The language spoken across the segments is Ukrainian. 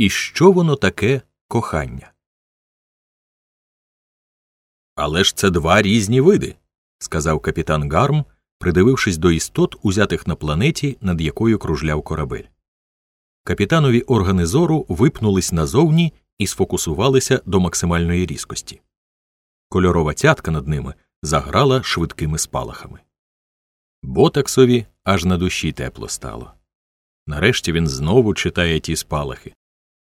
І що воно таке кохання? Але ж це два різні види, сказав капітан Гарм, придивившись до істот, узятих на планеті, над якою кружляв корабель. Капітанові органи зору випнулись назовні і сфокусувалися до максимальної різкості. Кольорова цятка над ними заграла швидкими спалахами. Ботаксові аж на душі тепло стало. Нарешті він знову читає ті спалахи.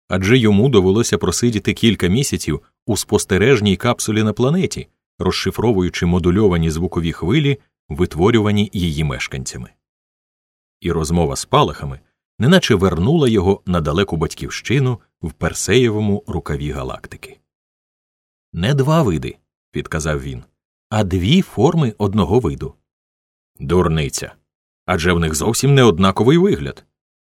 Адже йому довелося просидіти кілька місяців у спостережній капсулі на планеті, розшифровуючи модульовані звукові хвилі, витворювані її мешканцями. І розмова з палахами неначе вернула його на далеку батьківщину в Персеєвому рукаві галактики. Не два види, підказав він, а дві форми одного виду. Дурниця. Адже в них зовсім не однаковий вигляд.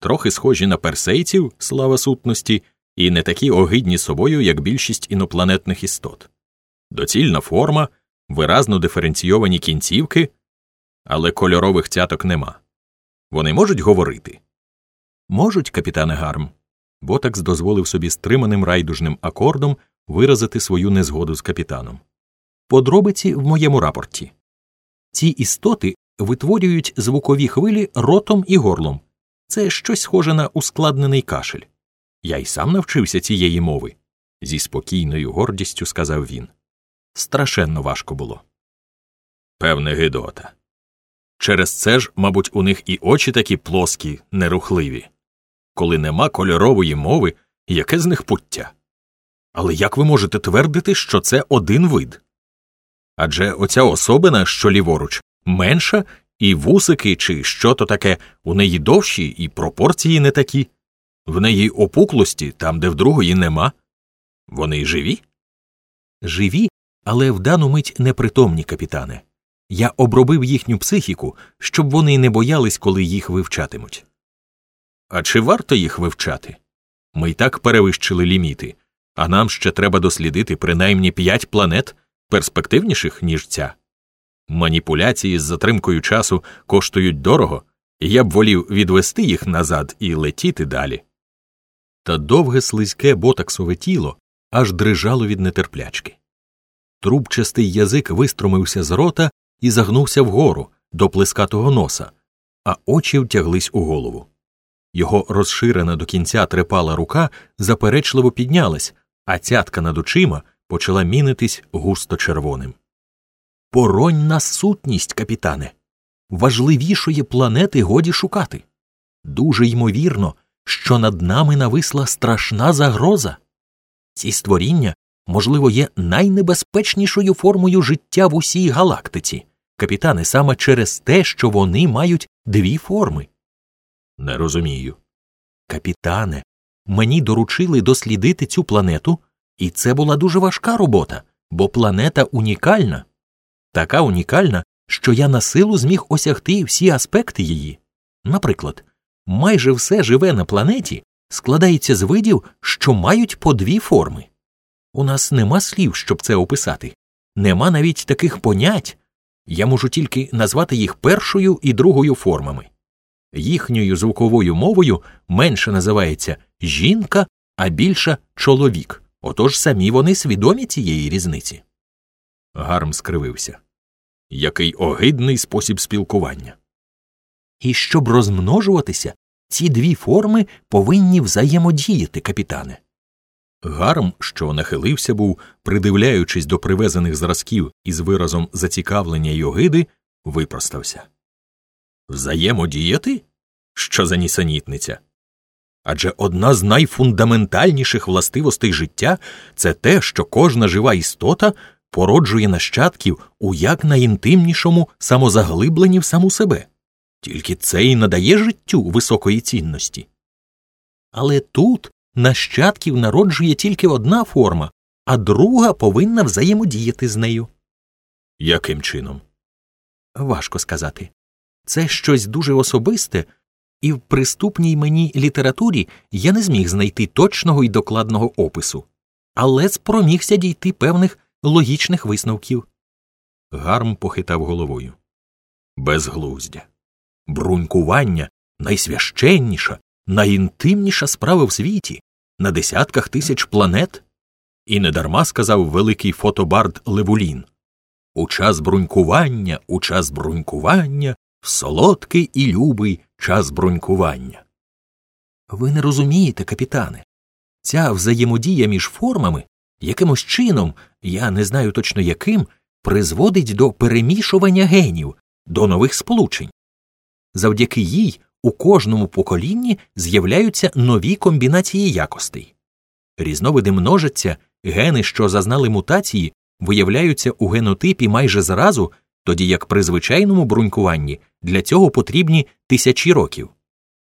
Трохи схожі на персейців, слава сутності, і не такі огидні собою, як більшість інопланетних істот. Доцільна форма, виразно диференційовані кінцівки, але кольорових цяток нема. Вони можуть говорити? Можуть, капітане Гарм. Ботакс дозволив собі стриманим райдужним акордом виразити свою незгоду з капітаном. Подробиці в моєму рапорті. Ці істоти витворюють звукові хвилі ротом і горлом. Це щось схоже на ускладнений кашель. Я й сам навчився цієї мови, зі спокійною гордістю сказав він. Страшенно важко було. Певне, Гидота. Через це ж, мабуть, у них і очі такі плоскі, нерухливі. Коли нема кольорової мови, яке з них пуття? Але як ви можете твердити, що це один вид? Адже оця особина, що ліворуч, менша, і вусики, чи що то таке, у неї довші, і пропорції не такі, в неї опуклості там, де в другої нема. Вони живі? Живі, але в дану мить непритомні, капітане. Я обробив їхню психіку, щоб вони не боялись, коли їх вивчатимуть. А чи варто їх вивчати? Ми й так перевищили ліміти, а нам ще треба дослідити принаймні п'ять планет, перспективніших, ніж ця. Маніпуляції з затримкою часу коштують дорого, і я б волів відвести їх назад і летіти далі. Та довге слизьке ботаксове тіло аж дрижало від нетерплячки. Трубчастий язик виструмився з рота і загнувся вгору до плескатого носа, а очі втяглись у голову. Його розширена до кінця трепала рука заперечливо піднялась, а цятка над очима почала мінитись густо червоним. Пороньна сутність, капітане. Важливішої планети годі шукати. Дуже ймовірно, що над нами нависла страшна загроза. Ці створіння, можливо, є найнебезпечнішою формою життя в усій галактиці, капітане, саме через те, що вони мають дві форми. Не розумію. Капітане, мені доручили дослідити цю планету, і це була дуже важка робота, бо планета унікальна. Така унікальна, що я на силу зміг осягти всі аспекти її. Наприклад, майже все живе на планеті складається з видів, що мають по дві форми. У нас нема слів, щоб це описати, нема навіть таких понять. Я можу тільки назвати їх першою і другою формами. Їхньою звуковою мовою менше називається жінка, а більша чоловік. Отож самі вони свідомі цієї різниці. Гарм скривився. Який огидний спосіб спілкування. І щоб розмножуватися, ці дві форми повинні взаємодіяти, капітане. Гарм, що нахилився був, придивляючись до привезених зразків із виразом зацікавлення й огиди, випростався. Взаємодіяти? Що за нісенітниця? Адже одна з найфундаментальніших властивостей життя це те, що кожна жива істота породжує нащадків у якнайінтимнішому самозаглибленні в саму себе. Тільки це і надає життю високої цінності. Але тут нащадків народжує тільки одна форма, а друга повинна взаємодіяти з нею. Яким чином? Важко сказати. Це щось дуже особисте, і в приступній мені літературі я не зміг знайти точного і докладного опису, але спромігся дійти певних логічних висновків. Гарм похитав головою. Безглуздя. Брунькування найсвященніша, найінтимніша справа в світі, на десятках тисяч планет. І недарма сказав великий фотобард Левулін У час брунькування, у час брунькування, солодкий і любий час брунькування. Ви не розумієте, капітане. Ця взаємодія між формами якимось чином, я не знаю точно яким, призводить до перемішування генів, до нових сполучень. Завдяки їй у кожному поколінні з'являються нові комбінації якостей. Різновиди множаться, гени, що зазнали мутації, виявляються у генотипі майже зразу, тоді як при звичайному брунькуванні для цього потрібні тисячі років.